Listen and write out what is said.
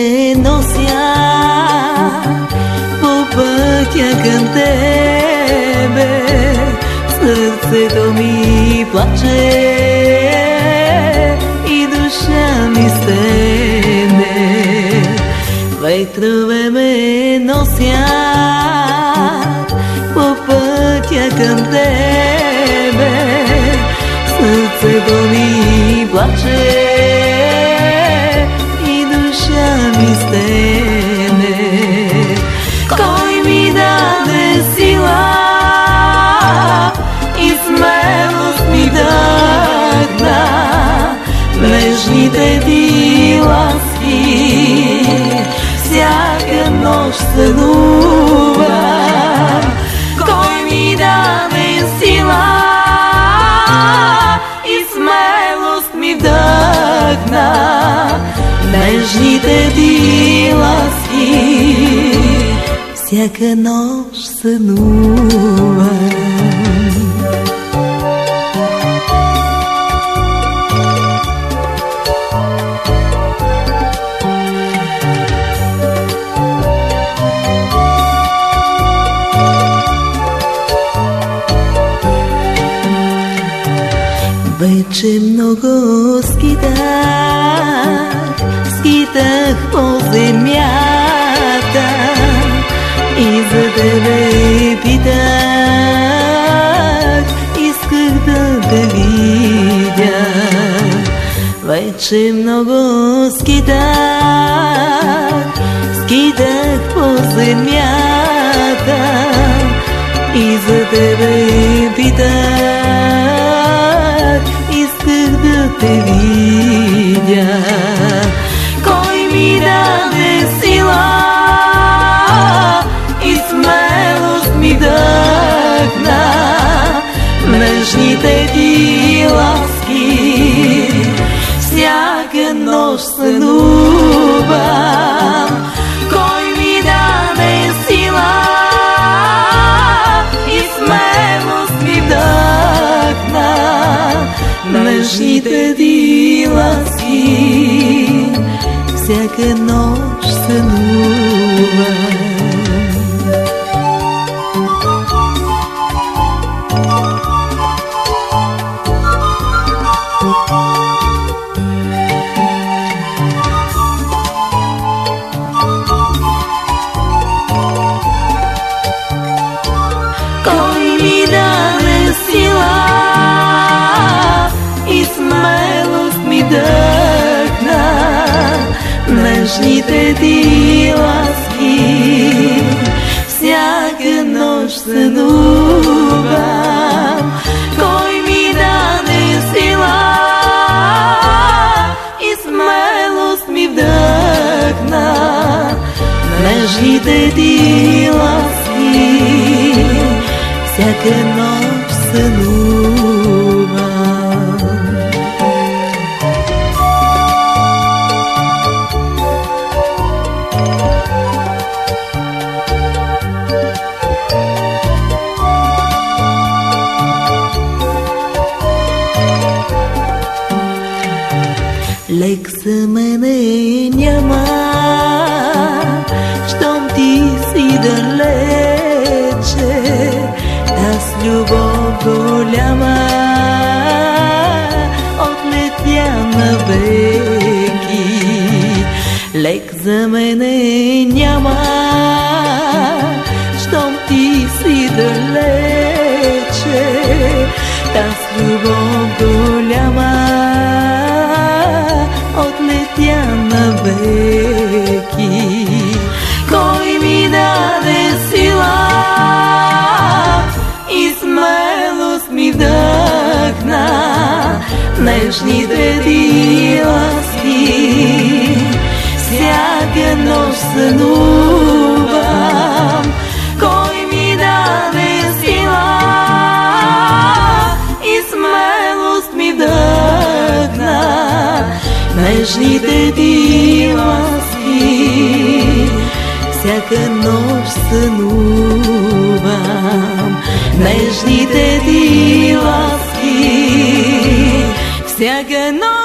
те нося по пътя към тебе. Сърцето ми плаче и душа ми стене. Ветрове ме носят по пътя към тебе. Сърцето ми плаче стене. Кой ми даде сила и смелост ми дъхна нежните ти ласки всяка нощ сънува. Кой ми даде сила и смелост ми вдъхна? Нежните ти ласки всяка нощ сънува. Вече много скитах, скитах по земята. И за тебе питах, исках да те видя. Вече много скитах, скитах по земята. И за тебе питах, те видя. Кой ми даде сила и смелост ми дъхна нежните ти ласки всяка нощ сънувам нежните ти ласки всяка нощ сънувам Кой ми даде нежните ти ласки. Всяка нощ сънувам Кой ми даде сила и смелост ми вдъхна нежните ти ласки. Всяка нощ сънувам. Лек за мене няма, щом ти си далече, аз любов голяма отлетя навеки. Лек за мене няма, щом ти си далече, аз любов голяма нежните ти ласки. Всяка нощ сънувам, кой ми даде сила и смелост ми вдъхна нежните ти ласки. Всяка нощ сънувам нежните ти ласки. Всяка нощ